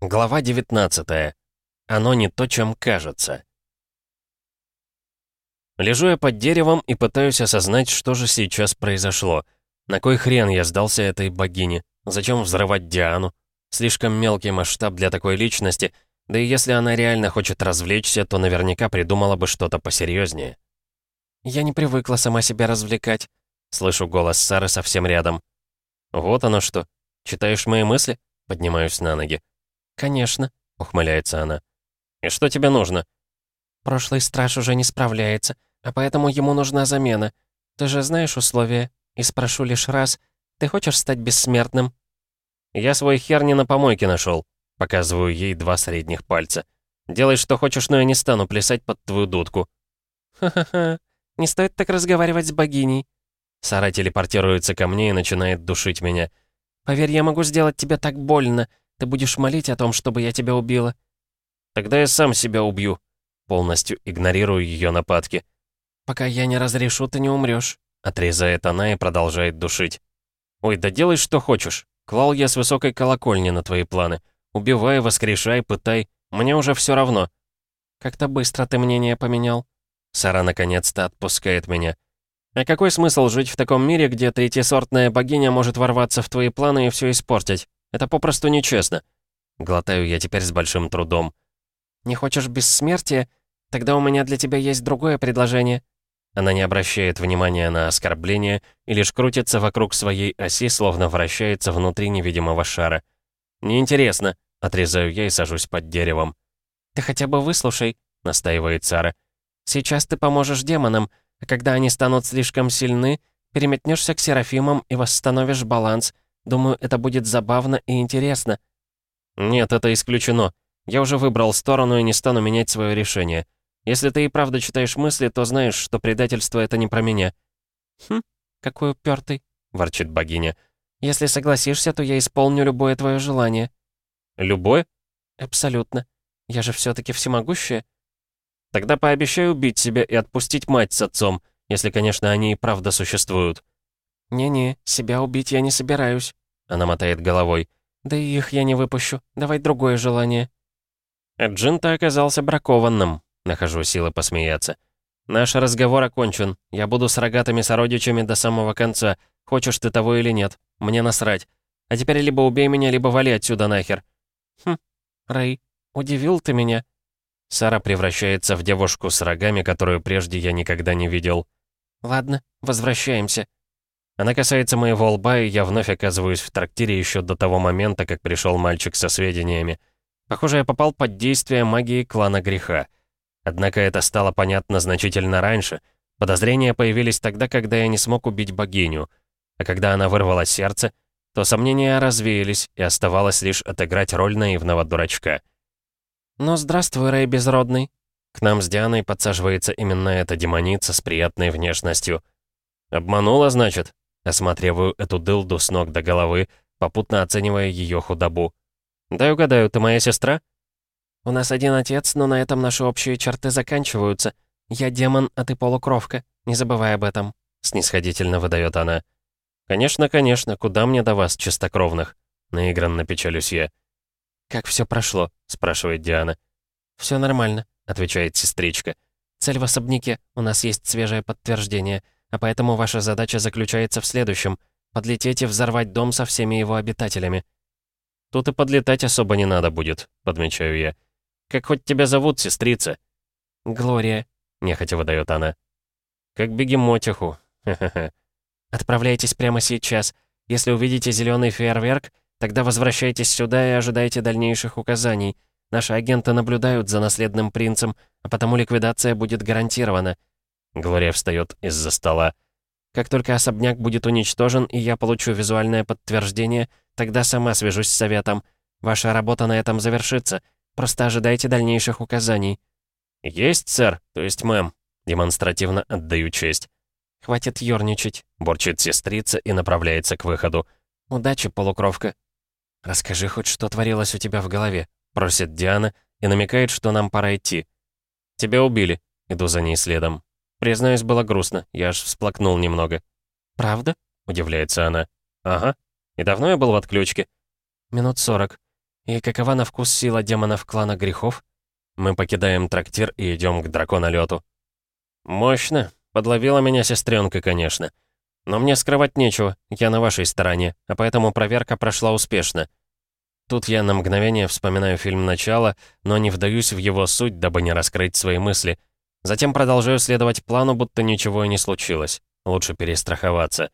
Глава 19. Оно не то, чем кажется. Лежу я под деревом и пытаюсь осознать, что же сейчас произошло. На кой хрен я сдался этой богине? Зачем взрывать Диану? Слишком мелкий масштаб для такой личности, да и если она реально хочет развлечься, то наверняка придумала бы что-то посерьезнее. «Я не привыкла сама себя развлекать», — слышу голос Сары совсем рядом. «Вот оно что. Читаешь мои мысли?» Поднимаюсь на ноги. «Конечно», — ухмыляется она. «И что тебе нужно?» «Прошлый страж уже не справляется, а поэтому ему нужна замена. Ты же знаешь условия. И спрошу лишь раз, ты хочешь стать бессмертным?» «Я свой хер не на помойке нашел. Показываю ей два средних пальца. «Делай, что хочешь, но я не стану плясать под твою дудку». «Ха-ха-ха, не стоит так разговаривать с богиней». Сара телепортируется ко мне и начинает душить меня. «Поверь, я могу сделать тебе так больно. Ты будешь молить о том, чтобы я тебя убила?» «Тогда я сам себя убью», полностью игнорирую ее нападки. «Пока я не разрешу, ты не умрешь», отрезает она и продолжает душить. «Ой, да делай, что хочешь. Клал я с высокой колокольни на твои планы. Убивай, воскрешай, пытай. Мне уже все равно». «Как-то быстро ты мнение поменял». Сара наконец-то отпускает меня. «А какой смысл жить в таком мире, где третьесортная богиня может ворваться в твои планы и все испортить? Это попросту нечестно. Глотаю я теперь с большим трудом. Не хочешь бессмертия? Тогда у меня для тебя есть другое предложение. Она не обращает внимания на оскорбление и лишь крутится вокруг своей оси, словно вращается внутри невидимого шара. «Неинтересно», — отрезаю я и сажусь под деревом. «Ты хотя бы выслушай», — настаивает Сара. «Сейчас ты поможешь демонам, а когда они станут слишком сильны, переметнешься к Серафимам и восстановишь баланс, Думаю, это будет забавно и интересно». «Нет, это исключено. Я уже выбрал сторону и не стану менять свое решение. Если ты и правда читаешь мысли, то знаешь, что предательство — это не про меня». «Хм, какой упертый», — ворчит богиня. «Если согласишься, то я исполню любое твое желание». «Любое?» «Абсолютно. Я же все таки всемогущая». «Тогда пообещай убить себя и отпустить мать с отцом, если, конечно, они и правда существуют». «Не-не, себя убить я не собираюсь», — она мотает головой. «Да и их я не выпущу. Давай другое желание». Джин-то оказался бракованным, нахожу силы посмеяться. «Наш разговор окончен. Я буду с рогатыми сородичами до самого конца. Хочешь ты того или нет. Мне насрать. А теперь либо убей меня, либо вали отсюда нахер». «Хм, Рэй, удивил ты меня». Сара превращается в девушку с рогами, которую прежде я никогда не видел. «Ладно, возвращаемся». Она касается моего лба, и я вновь оказываюсь в трактире еще до того момента, как пришел мальчик со сведениями. Похоже, я попал под действие магии клана греха. Однако это стало понятно значительно раньше. Подозрения появились тогда, когда я не смог убить богиню. А когда она вырвала сердце, то сомнения развеялись, и оставалось лишь отыграть роль наивного дурачка. «Ну, здравствуй, Рэй Безродный». К нам с Дианой подсаживается именно эта демоница с приятной внешностью. «Обманула, значит?» Осматриваю эту дылду с ног до головы, попутно оценивая ее худобу. «Дай угадаю, ты моя сестра?» «У нас один отец, но на этом наши общие черты заканчиваются. Я демон, а ты полукровка. Не забывай об этом», — снисходительно выдает она. «Конечно, конечно, куда мне до вас, чистокровных?» Наигранно печалюсь я. «Как все прошло?» — спрашивает Диана. «Все нормально», — отвечает сестричка. «Цель в особняке, у нас есть свежее подтверждение». А поэтому ваша задача заключается в следующем — подлететь и взорвать дом со всеми его обитателями». «Тут и подлетать особо не надо будет», — подмечаю я. «Как хоть тебя зовут, сестрица?» «Глория», — нехотя выдает она. «Как бегемотиху. Отправляйтесь прямо сейчас. Если увидите зеленый фейерверк, тогда возвращайтесь сюда и ожидайте дальнейших указаний. Наши агенты наблюдают за наследным принцем, а потому ликвидация будет гарантирована. Глория встает из-за стола. «Как только особняк будет уничтожен, и я получу визуальное подтверждение, тогда сама свяжусь с советом. Ваша работа на этом завершится. Просто ожидайте дальнейших указаний». «Есть, сэр, то есть мэм». Демонстративно отдаю честь. «Хватит ёрничать», — борчит сестрица и направляется к выходу. «Удачи, полукровка». «Расскажи хоть, что творилось у тебя в голове», — просит Диана и намекает, что нам пора идти. «Тебя убили», — иду за ней следом. Признаюсь, было грустно, я аж всплакнул немного. «Правда?» — удивляется она. «Ага. И давно я был в отключке?» «Минут сорок. И какова на вкус сила демонов клана грехов? Мы покидаем трактир и идем к драконолету. Мощно. Подловила меня сестренка, конечно. Но мне скрывать нечего, я на вашей стороне, а поэтому проверка прошла успешно. Тут я на мгновение вспоминаю фильм «Начало», но не вдаюсь в его суть, дабы не раскрыть свои мысли. Затем продолжаю следовать плану, будто ничего и не случилось. Лучше перестраховаться.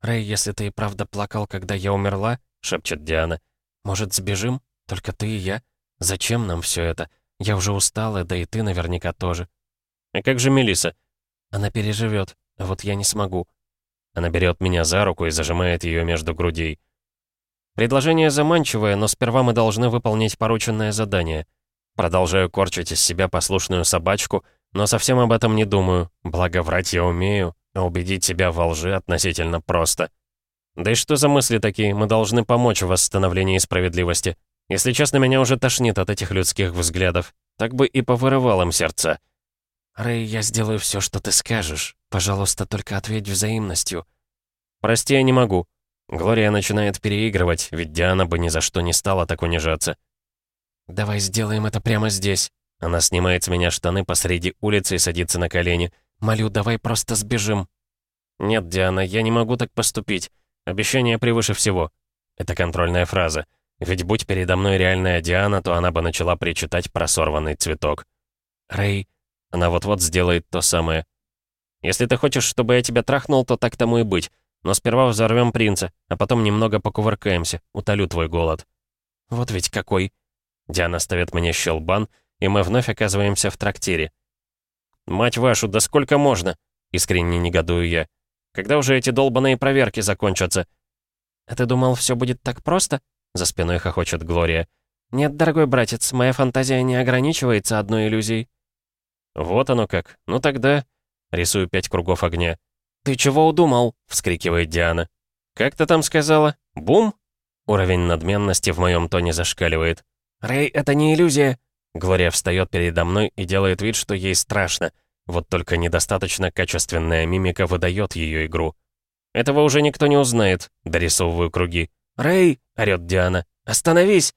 «Рэй, если ты и правда плакал, когда я умерла», — шепчет Диана, «может, сбежим? Только ты и я? Зачем нам все это? Я уже устала, да и ты наверняка тоже». «А как же Мелиса? «Она переживет, вот я не смогу». Она берет меня за руку и зажимает ее между грудей. Предложение заманчивое, но сперва мы должны выполнить порученное задание. Продолжаю корчить из себя послушную собачку, но совсем об этом не думаю, благо врать я умею, а убедить себя во лжи относительно просто. Да и что за мысли такие? Мы должны помочь в восстановлении справедливости. Если честно, меня уже тошнит от этих людских взглядов. Так бы и повырывал им сердца. «Рэй, я сделаю все, что ты скажешь. Пожалуйста, только ответь взаимностью». «Прости, я не могу». Глория начинает переигрывать, ведь Диана бы ни за что не стала так унижаться. «Давай сделаем это прямо здесь». Она снимает с меня штаны посреди улицы и садится на колени. «Молю, давай просто сбежим». «Нет, Диана, я не могу так поступить. Обещание превыше всего». Это контрольная фраза. Ведь будь передо мной реальная Диана, то она бы начала причитать про сорванный цветок. «Рэй...» Она вот-вот сделает то самое. «Если ты хочешь, чтобы я тебя трахнул, то так тому и быть. Но сперва взорвем принца, а потом немного покувыркаемся, утолю твой голод». «Вот ведь какой!» Диана ставит мне щелбан, и мы вновь оказываемся в трактире. «Мать вашу, да сколько можно?» — искренне негодую я. «Когда уже эти долбаные проверки закончатся?» «А ты думал, все будет так просто?» — за спиной хохочет Глория. «Нет, дорогой братец, моя фантазия не ограничивается одной иллюзией». «Вот оно как. Ну тогда...» Рисую пять кругов огня. «Ты чего удумал?» — вскрикивает Диана. «Как ты там сказала? Бум?» Уровень надменности в моем тоне зашкаливает. «Рэй, это не иллюзия!» Глория встает передо мной и делает вид, что ей страшно. Вот только недостаточно качественная мимика выдает ее игру. «Этого уже никто не узнает», — дорисовываю круги. «Рэй!» — орёт Диана. «Остановись!»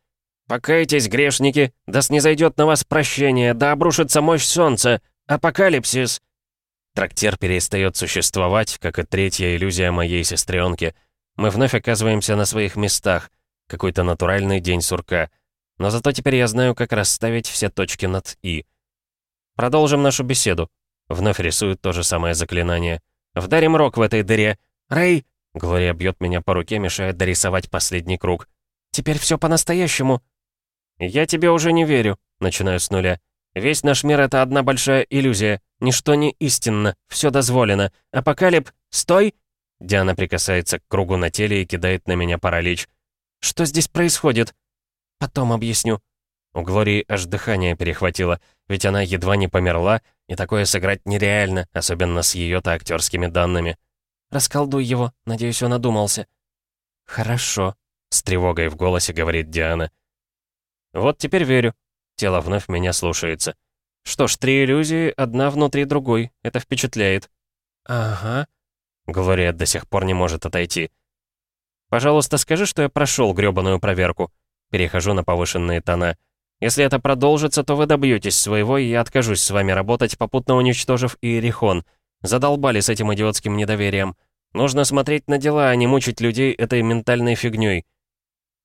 «Покайтесь, грешники! Да снизойдет на вас прощение, да обрушится мощь солнца! Апокалипсис!» Трактир перестает существовать, как и третья иллюзия моей сестренки. Мы вновь оказываемся на своих местах. Какой-то натуральный день сурка. Но зато теперь я знаю, как расставить все точки над «и». Продолжим нашу беседу. Вновь рисует то же самое заклинание. «Вдарим рог в этой дыре! Рэй!» Глория бьет меня по руке, мешает дорисовать последний круг. «Теперь все по-настоящему!» «Я тебе уже не верю», — начинаю с нуля. «Весь наш мир — это одна большая иллюзия. Ничто не истинно, все дозволено. Апокалип... Стой!» Диана прикасается к кругу на теле и кидает на меня паралич. «Что здесь происходит?» «Потом объясню». У Глории аж дыхание перехватило, ведь она едва не померла, и такое сыграть нереально, особенно с ее-то актерскими данными. «Расколдуй его, надеюсь, он одумался». «Хорошо», — с тревогой в голосе говорит Диана. Вот теперь верю. Тело вновь меня слушается. Что ж, три иллюзии, одна внутри другой. Это впечатляет. Ага. Глория до сих пор не может отойти. Пожалуйста, скажи, что я прошел грёбаную проверку. Перехожу на повышенные тона. Если это продолжится, то вы добьетесь своего, и я откажусь с вами работать, попутно уничтожив Иерихон. Задолбали с этим идиотским недоверием. Нужно смотреть на дела, а не мучить людей этой ментальной фигней.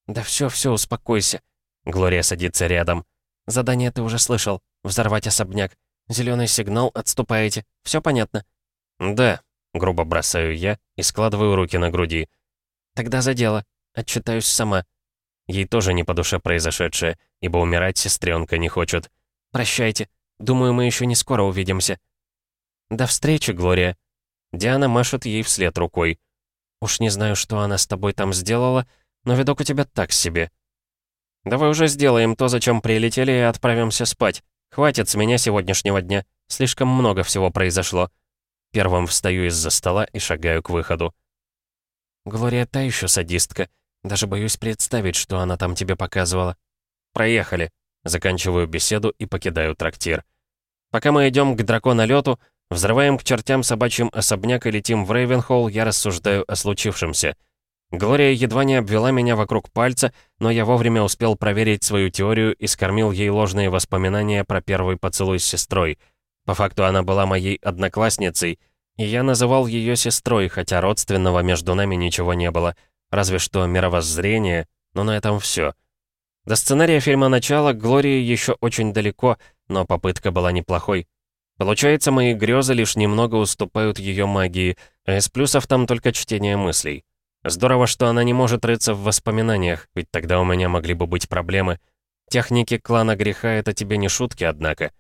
Да все, все, успокойся. Глория садится рядом. «Задание ты уже слышал. Взорвать особняк. Зеленый сигнал, отступаете. Все понятно?» «Да», — грубо бросаю я и складываю руки на груди. «Тогда за дело. Отчитаюсь сама». Ей тоже не по душе произошедшее, ибо умирать сестренка не хочет. «Прощайте. Думаю, мы еще не скоро увидимся». «До встречи, Глория». Диана машет ей вслед рукой. «Уж не знаю, что она с тобой там сделала, но видок у тебя так себе». «Давай уже сделаем то, зачем прилетели, и отправимся спать. Хватит с меня сегодняшнего дня. Слишком много всего произошло». Первым встаю из-за стола и шагаю к выходу. «Глория та еще садистка. Даже боюсь представить, что она там тебе показывала». «Проехали». Заканчиваю беседу и покидаю трактир. Пока мы идем к драконолету, взрываем к чертям собачьим особняк и летим в Рейвенхолл, я рассуждаю о случившемся. Глория едва не обвела меня вокруг пальца, но я вовремя успел проверить свою теорию и скормил ей ложные воспоминания про первый поцелуй с сестрой. По факту она была моей одноклассницей, и я называл ее сестрой, хотя родственного между нами ничего не было, разве что мировоззрение, но на этом все. До сценария фильма «Начало» Глории еще очень далеко, но попытка была неплохой. Получается, мои грезы лишь немного уступают ее магии, а из плюсов там только чтение мыслей. Здорово, что она не может рыться в воспоминаниях, ведь тогда у меня могли бы быть проблемы. Техники клана греха — это тебе не шутки, однако.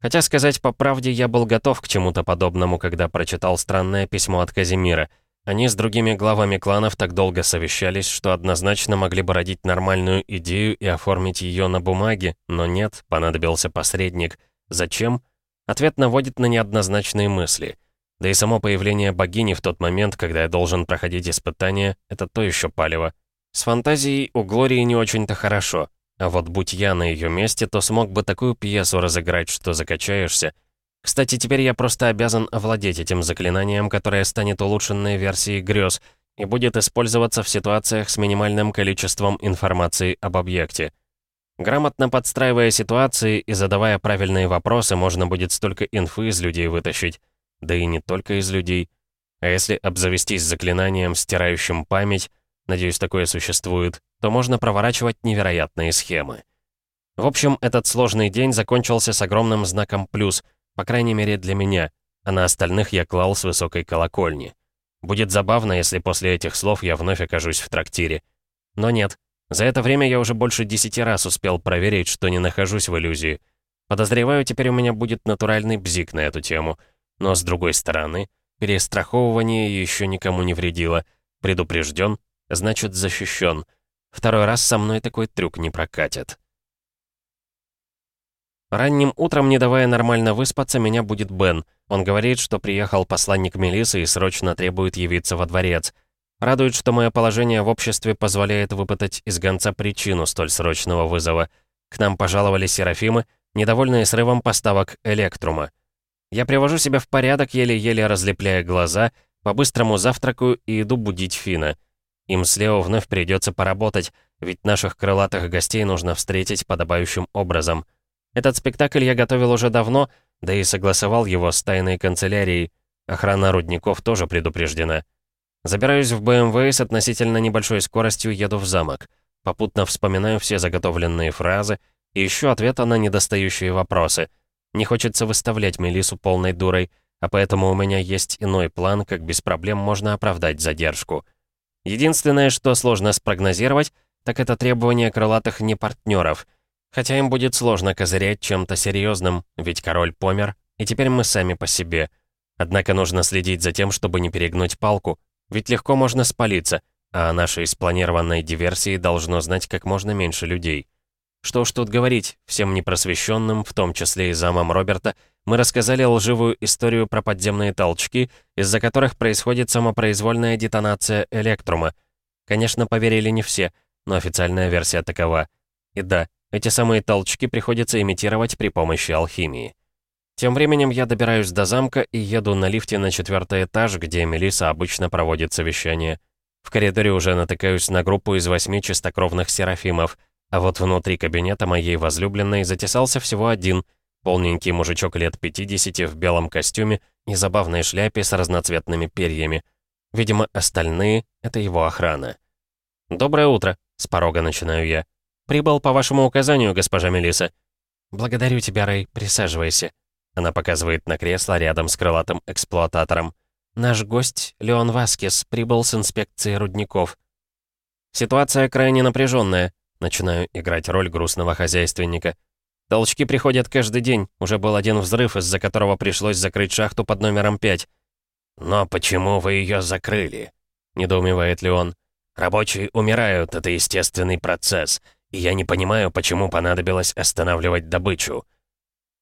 Хотя сказать по правде, я был готов к чему-то подобному, когда прочитал странное письмо от Казимира. Они с другими главами кланов так долго совещались, что однозначно могли бы родить нормальную идею и оформить ее на бумаге, но нет, понадобился посредник. Зачем? Ответ наводит на неоднозначные мысли — да и само появление богини в тот момент, когда я должен проходить испытания, это то еще палево. С фантазией у Глории не очень-то хорошо. А вот будь я на ее месте, то смог бы такую пьесу разыграть, что закачаешься. Кстати, теперь я просто обязан овладеть этим заклинанием, которое станет улучшенной версией грез и будет использоваться в ситуациях с минимальным количеством информации об объекте. Грамотно подстраивая ситуации и задавая правильные вопросы, можно будет столько инфы из людей вытащить да и не только из людей. А если обзавестись заклинанием, стирающим память, надеюсь, такое существует, то можно проворачивать невероятные схемы. В общем, этот сложный день закончился с огромным знаком «плюс», по крайней мере для меня, а на остальных я клал с высокой колокольни. Будет забавно, если после этих слов я вновь окажусь в трактире. Но нет, за это время я уже больше десяти раз успел проверить, что не нахожусь в иллюзии. Подозреваю, теперь у меня будет натуральный бзик на эту тему — но с другой стороны, перестраховывание еще никому не вредило. Предупрежден, значит защищен. Второй раз со мной такой трюк не прокатит. Ранним утром, не давая нормально выспаться, меня будет Бен. Он говорит, что приехал посланник Мелисы и срочно требует явиться во дворец. Радует, что мое положение в обществе позволяет выпытать из гонца причину столь срочного вызова. К нам пожаловали Серафимы, недовольные срывом поставок Электрума. Я привожу себя в порядок, еле-еле разлепляя глаза, по-быстрому завтракаю и иду будить Фина. Им с Лео вновь придется поработать, ведь наших крылатых гостей нужно встретить подобающим образом. Этот спектакль я готовил уже давно, да и согласовал его с тайной канцелярией. Охрана рудников тоже предупреждена. Забираюсь в БМВ с относительно небольшой скоростью еду в замок. Попутно вспоминаю все заготовленные фразы и ищу ответа на недостающие вопросы — не хочется выставлять Мелису полной дурой, а поэтому у меня есть иной план, как без проблем можно оправдать задержку. Единственное, что сложно спрогнозировать, так это требование крылатых непартнеров. Хотя им будет сложно козырять чем-то серьезным, ведь король помер, и теперь мы сами по себе. Однако нужно следить за тем, чтобы не перегнуть палку, ведь легко можно спалиться, а о нашей спланированной диверсии должно знать как можно меньше людей. Что уж тут говорить, всем непросвещенным, в том числе и замам Роберта, мы рассказали лживую историю про подземные толчки, из-за которых происходит самопроизвольная детонация электрума. Конечно, поверили не все, но официальная версия такова. И да, эти самые толчки приходится имитировать при помощи алхимии. Тем временем я добираюсь до замка и еду на лифте на четвертый этаж, где Мелиса обычно проводит совещание. В коридоре уже натыкаюсь на группу из восьми чистокровных серафимов — а вот внутри кабинета моей возлюбленной затесался всего один, полненький мужичок лет 50 в белом костюме и забавной шляпе с разноцветными перьями. Видимо, остальные — это его охрана. «Доброе утро», — с порога начинаю я. «Прибыл по вашему указанию, госпожа Мелиса. «Благодарю тебя, Рэй, присаживайся». Она показывает на кресло рядом с крылатым эксплуататором. «Наш гость, Леон Васкес, прибыл с инспекции рудников». «Ситуация крайне напряженная. Начинаю играть роль грустного хозяйственника. Толчки приходят каждый день. Уже был один взрыв, из-за которого пришлось закрыть шахту под номером 5. «Но почему вы ее закрыли?» — недоумевает ли он. «Рабочие умирают, это естественный процесс, и я не понимаю, почему понадобилось останавливать добычу».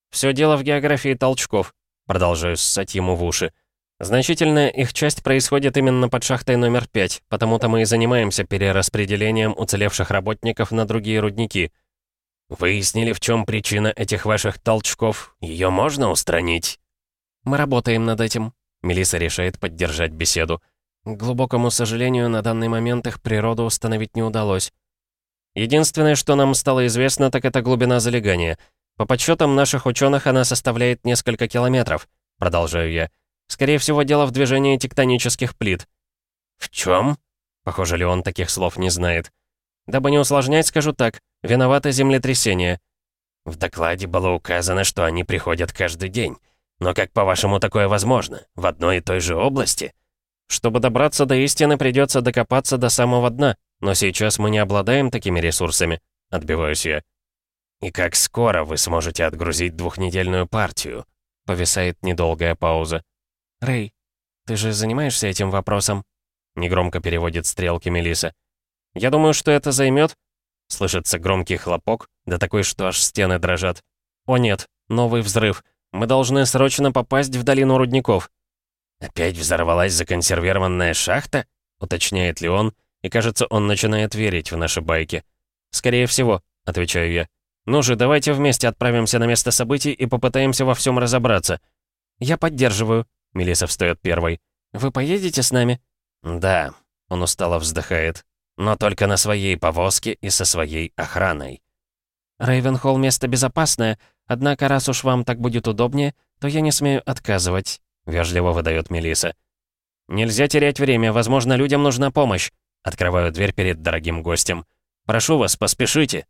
«Все дело в географии толчков», — продолжаю ссать ему в уши. Значительная их часть происходит именно под шахтой номер 5, потому-то мы и занимаемся перераспределением уцелевших работников на другие рудники. Выяснили, в чем причина этих ваших толчков? Ее можно устранить? Мы работаем над этим. Мелиса решает поддержать беседу. К глубокому сожалению, на данный момент их природу установить не удалось. Единственное, что нам стало известно, так это глубина залегания. По подсчетам наших ученых она составляет несколько километров, продолжаю я. Скорее всего, дело в движении тектонических плит. В чем? Похоже, ли он таких слов не знает. Дабы не усложнять, скажу так. Виновато землетрясение. В докладе было указано, что они приходят каждый день. Но как, по-вашему, такое возможно? В одной и той же области? Чтобы добраться до истины, придется докопаться до самого дна. Но сейчас мы не обладаем такими ресурсами. Отбиваюсь я. И как скоро вы сможете отгрузить двухнедельную партию? Повисает недолгая пауза. Рэй, ты же занимаешься этим вопросом? Негромко переводит стрелки Мелиса. Я думаю, что это займет. Слышится громкий хлопок, да такой, что аж стены дрожат. О нет, новый взрыв. Мы должны срочно попасть в долину рудников. «Опять взорвалась законсервированная шахта?» — уточняет ли он, и кажется, он начинает верить в наши байки. «Скорее всего», — отвечаю я. «Ну же, давайте вместе отправимся на место событий и попытаемся во всем разобраться». «Я поддерживаю», — Мелиса встает первой. «Вы поедете с нами?» «Да», — он устало вздыхает. «Но только на своей повозке и со своей охраной». «Рейвенхолл — место безопасное, однако раз уж вам так будет удобнее, то я не смею отказывать» вежливо выдает Мелиса. «Нельзя терять время, возможно, людям нужна помощь». Открываю дверь перед дорогим гостем. «Прошу вас, поспешите».